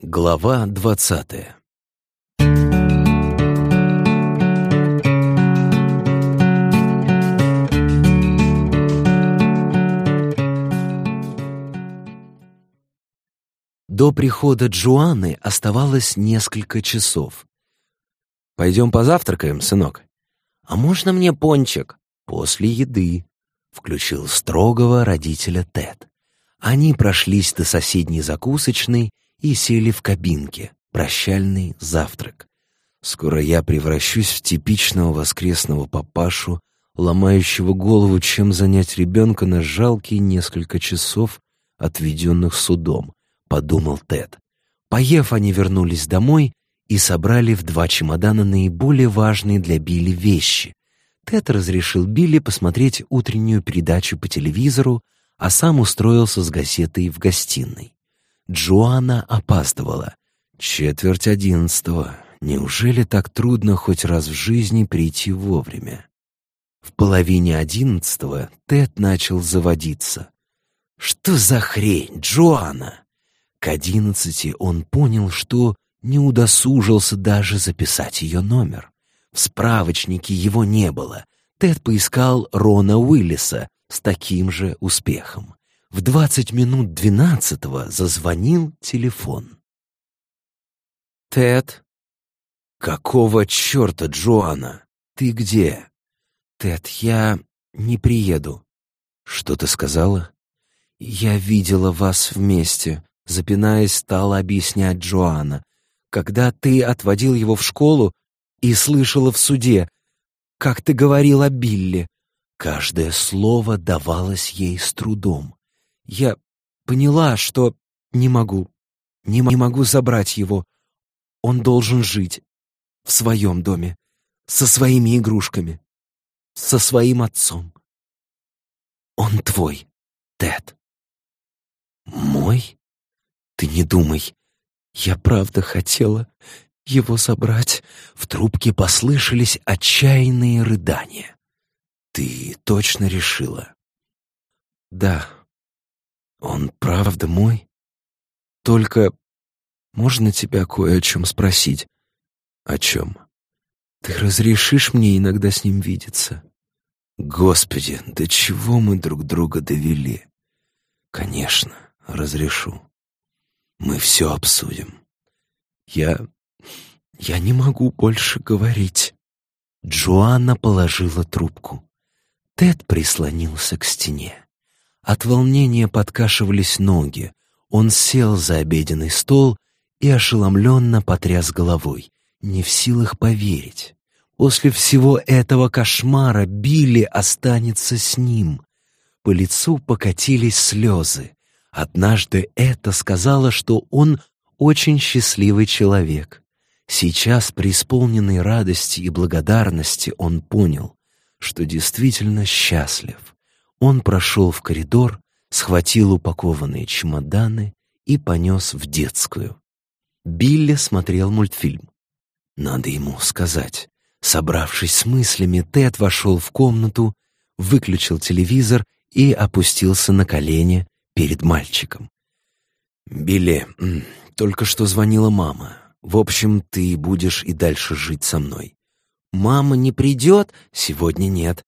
Глава двадцатая До прихода Джоанны оставалось несколько часов. «Пойдем позавтракаем, сынок?» «А можно мне пончик?» «После еды», — включил строгого родителя Тед. Они прошлись до соседней закусочной и сели в кабинке. Прощальный завтрак. Скоро я превращусь в типичного воскресного папашу, ломающего голову, чем занять ребенка на жалкие несколько часов, отведенных судом, подумал Тед. Поев, они вернулись домой и собрали в два чемодана наиболее важные для Билли вещи. Тед разрешил Билли посмотреть утреннюю передачу по телевизору, а сам устроился с газетой в гостиной. Джоанна опаздывала. Четверть одиннадцатого. Неужели так трудно хоть раз в жизни прийти вовремя? В половине одиннадцатого Тед начал заводиться. «Что за хрень, Джоанна?» К одиннадцати он понял, что не удосужился даже записать ее номер. В справочнике его не было. Тед поискал Рона Уиллиса, с таким же успехом. В двадцать минут двенадцатого зазвонил телефон. «Тед?» «Какого черта, Джоанна? Ты где?» «Тед, я не приеду». «Что ты сказала?» «Я видела вас вместе», — запинаясь, стала объяснять Джоанна. «Когда ты отводил его в школу и слышала в суде, как ты говорил о Билли. Каждое слово давалось ей с трудом. Я поняла, что не могу, не, не могу забрать его. Он должен жить в своем доме, со своими игрушками, со своим отцом. Он твой, Тед. Мой? Ты не думай. Я правда хотела его забрать. В трубке послышались отчаянные рыдания. «Ты точно решила?» «Да. Он правда мой? Только можно тебя кое о чем спросить?» «О чем?» «Ты разрешишь мне иногда с ним видеться?» «Господи, до чего мы друг друга довели?» «Конечно, разрешу. Мы все обсудим. Я... я не могу больше говорить». Джоанна положила трубку. Тед прислонился к стене. От волнения подкашивались ноги. Он сел за обеденный стол и ошеломленно потряс головой, не в силах поверить. После всего этого кошмара Билли останется с ним. По лицу покатились слезы. Однажды это сказала, что он очень счастливый человек. Сейчас, при исполненной радости и благодарности, он понял, что действительно счастлив. Он прошел в коридор, схватил упакованные чемоданы и понес в детскую. Билли смотрел мультфильм. Надо ему сказать. Собравшись с мыслями, Тед вошел в комнату, выключил телевизор и опустился на колени перед мальчиком. «Билли, только что звонила мама. В общем, ты будешь и дальше жить со мной. Мама не придет? Сегодня нет.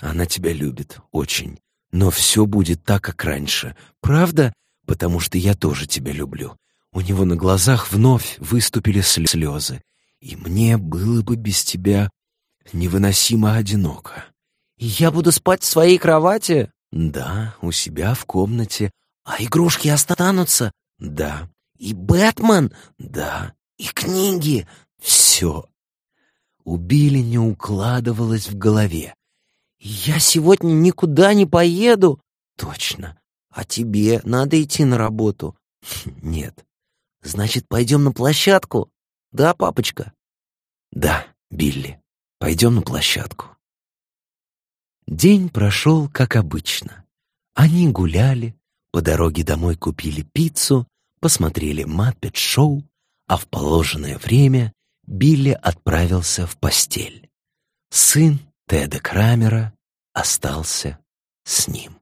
Она тебя любит, очень. Но все будет так, как раньше. Правда? Потому что я тоже тебя люблю. У него на глазах вновь выступили слезы. И мне было бы без тебя невыносимо одиноко. И я буду спать в своей кровати? Да, у себя в комнате. А игрушки останутся? Да. И Бэтмен? Да. И книги? Все у Билли не укладывалось в голове. «Я сегодня никуда не поеду?» «Точно. А тебе надо идти на работу?» «Нет». «Значит, пойдем на площадку?» «Да, папочка?» «Да, Билли. Пойдем на площадку». День прошел, как обычно. Они гуляли, по дороге домой купили пиццу, посмотрели Маппет-шоу, а в положенное время Билли отправился в постель. Сын Теда Крамера остался с ним.